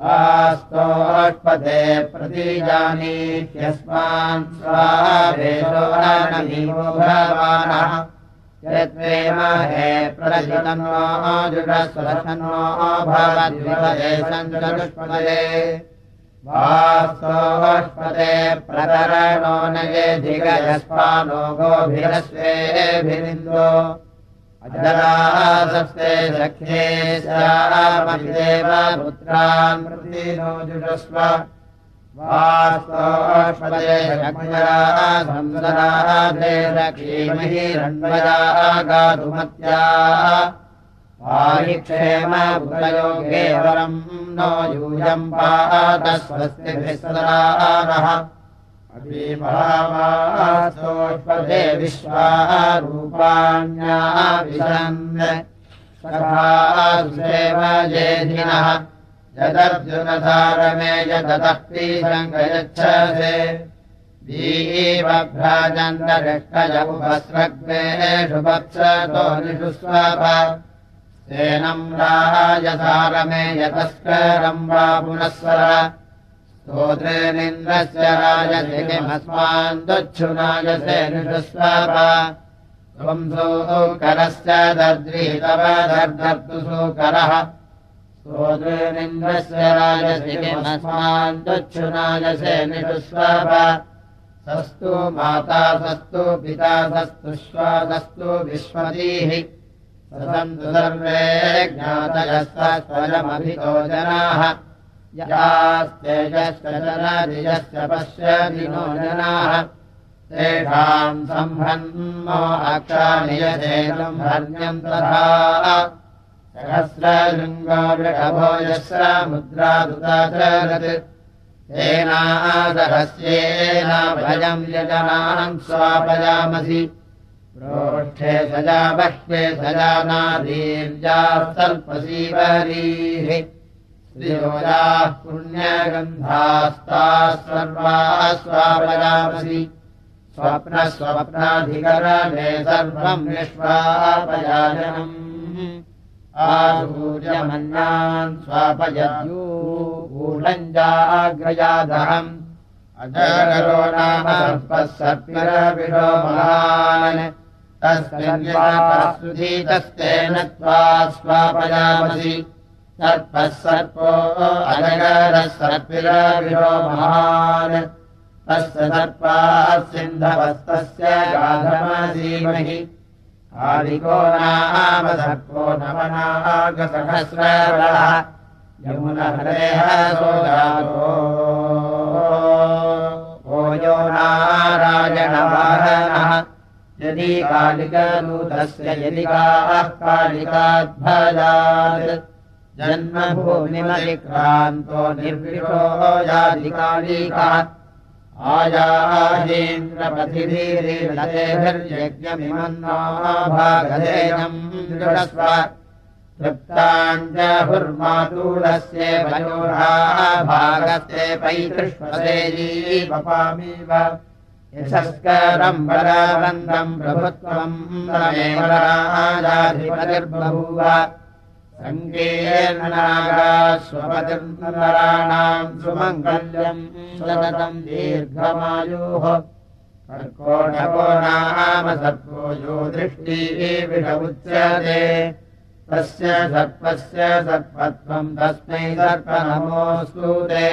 स्तोष्पते प्रतीजानीत्यस्मान् स्वावेशो भवानः यत्त्वेमहे प्रजितन्नो जुषस्वशन्नो भवद्विपदे सञ्चरुष्पदे वास्तोष्पदे प्रतरणो न ये धिगयस्मानो गोभिरस्वेभिरिन्दो अजरासस्ते सख्ये स्यामभिदेव पुत्रान् रण्वया गातुमत्या। वायुक्षेम भूतयोगे वरम् नो यूयम् पात स्वस्तिभिः सदानः अभिभावासोष्पदे विश्वारूपाण्या विशन् सखासेव जेधिनः यदर्जुनधारमे यदतः पीशङ्गयच्छसे दीवभ्राजन्तरिष्टजमुपस्रग्नेषु वत्सतो निषु स्वप तेनम् राजसारमे यतस्करम् वा पुनस्वर स्तोत्रेणीन्द्रस्य राजसिमस्मान् दुच्छुनायसे निषु स्वप त्वम् सूकरस्य दद्रीतव दर्दर्तु सूकरः स्तोत्रेणीन्द्रस्य राजसिमस्मान् दुच्छुनायसे निषु सस्तु माता सस्तु पिता सस्तु श्वासस्तु विश्वतीः। सर्वे ज्ञातयः स्वरमभितो जनाः जनदिजश्च पश्यदिनो जनाः। तेषाम् सम्भन्मो अक्षानियसेनम् हर्म्यम् तथा। सहस्रशृङ्गो वृषभो यस्र मुद्रादुताचरत् तेनादहस्येन भयम् यजनाम् स्वापयामसि। प्रोष्ठे सजा बह्वे सजानादीर्जास्तल्पसीवरीः पुण्यगन्धास्ताः सर्वाः स्वापयामसि स्वप्नस्वप्नाधिकरणे सर्वम् निष्वापयाजनम् आसूर्यमन्नान् स्वापयद्यूढञ्जाग्रजादहम् अजगरो नाम महान् तस्मिन् त्वा स्वापयामसि सर्पः सर्पो अजगरः सर्पिरविषो महान्। तस्य सर्पाः सिन्धवस्तस्य गाधमधीमहि आदिको नाम सर्पो नवनागसहस्रः यमुनहरेः सोदारो भोजो नारायणवाहनः। यदि कालिकदूतस्य यदि काः कालिकाध्वजात् जन्मभूमिमतिक्रान्तो निर्विषो यादिकालिकः आयाहीन्द्रपथिभिर्यज्ञमिमन्ना भागधेयम् दृढस्व तृप्ताञ्जहुर्मातूढस्य वयोढा भागस्य पैतृष्वदेजीवपामीव यशस्करम् बलवन्दम् प्रभुत्वम् रमेव राजाधिपतिर्बभूव सततम् दीर्घमायोः कर्कोटको नाम सर्पो यो दृष्टिः विषमुच्यते। तस्य सर्पस्य सर्पत्वम् तस्मै सर्पनमोऽस्तु ते